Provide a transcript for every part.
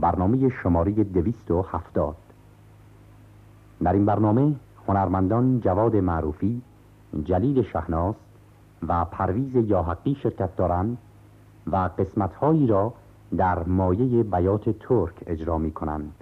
برنامه شماره دویست و هفتاد. در این برنامه هنرمندان جواد معروفی جلیل شهناز و پرویز یاحقی شرکت دارند و قسمتهایی را در مایه بیات ترک اجرا می کنند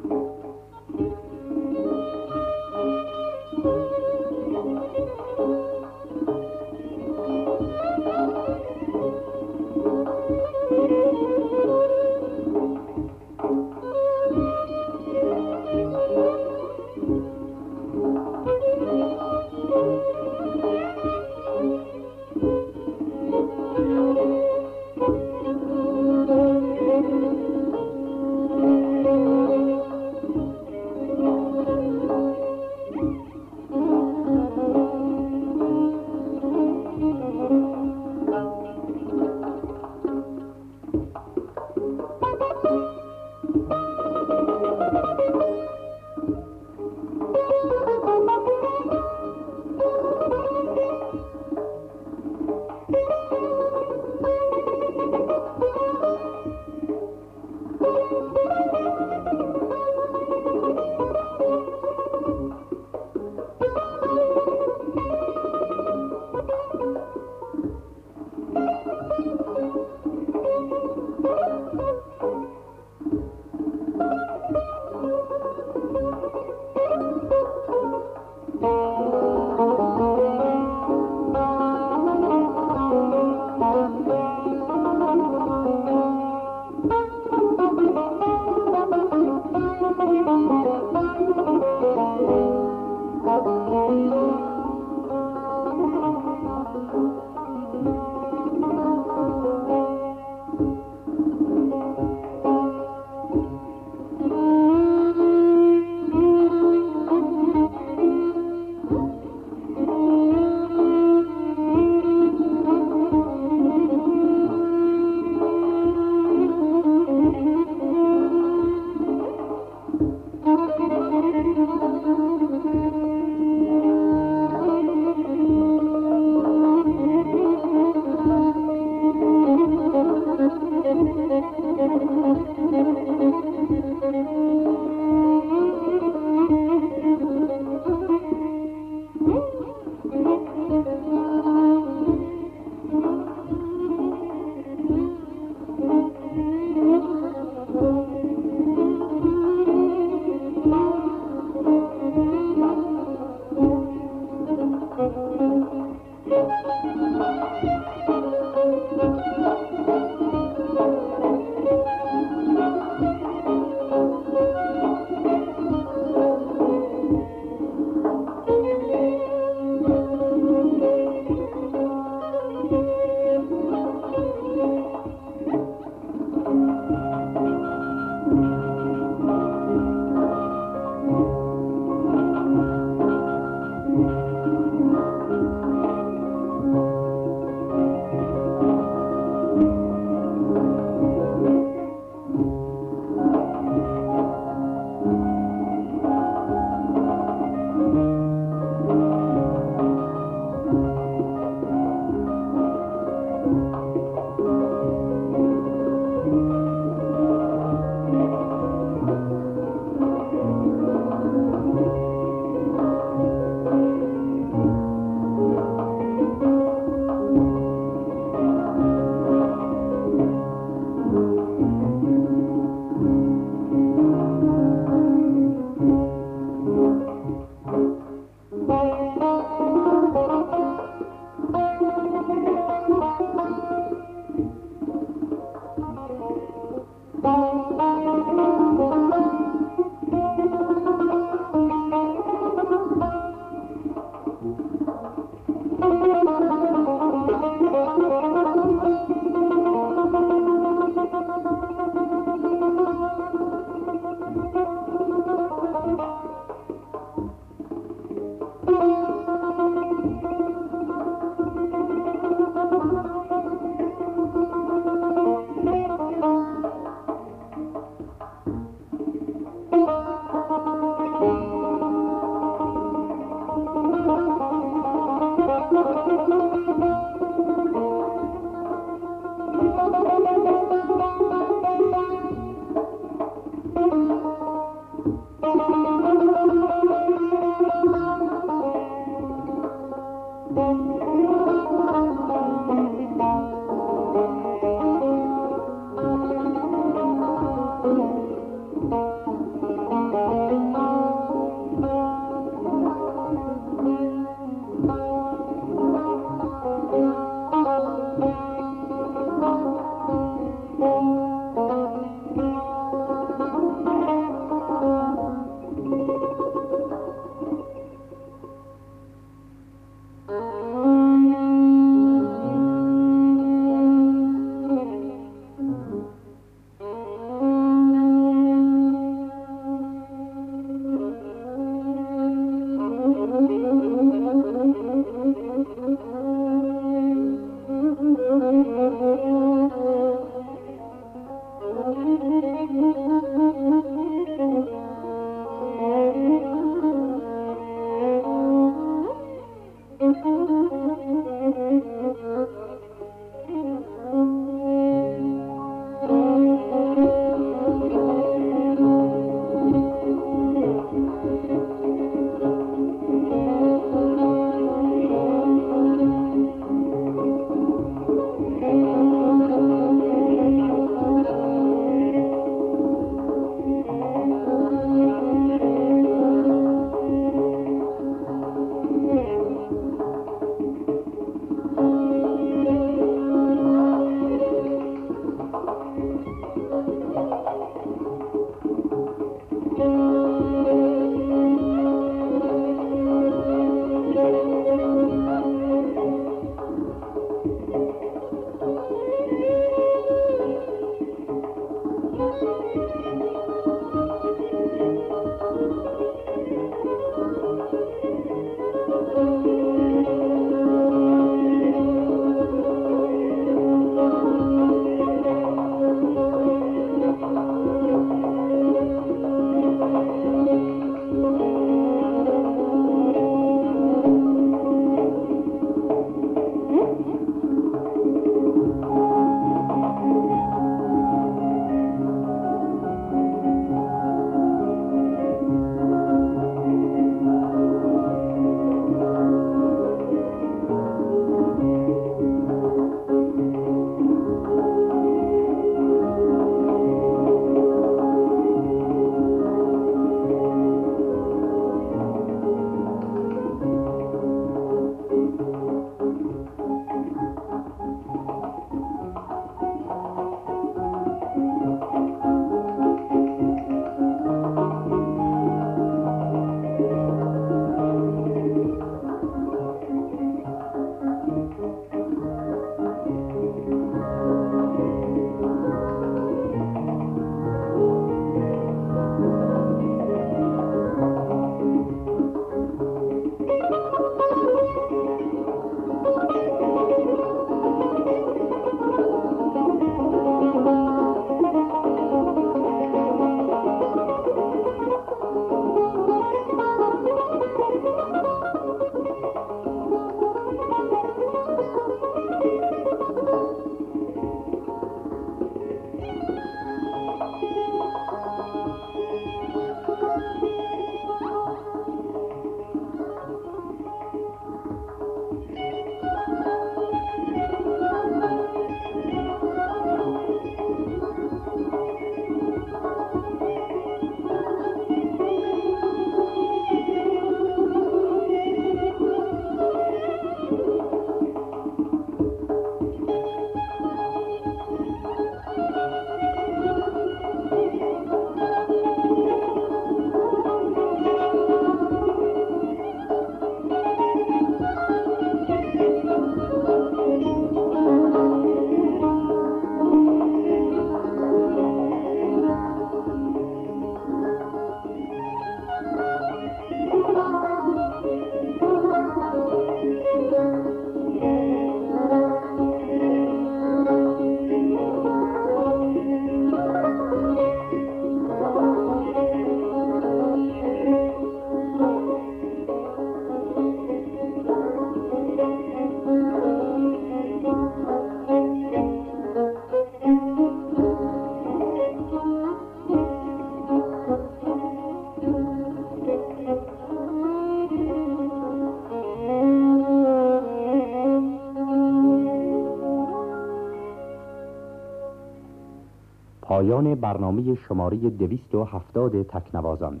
پایان برنامه شماره دویست و هفتاد تکنوازان.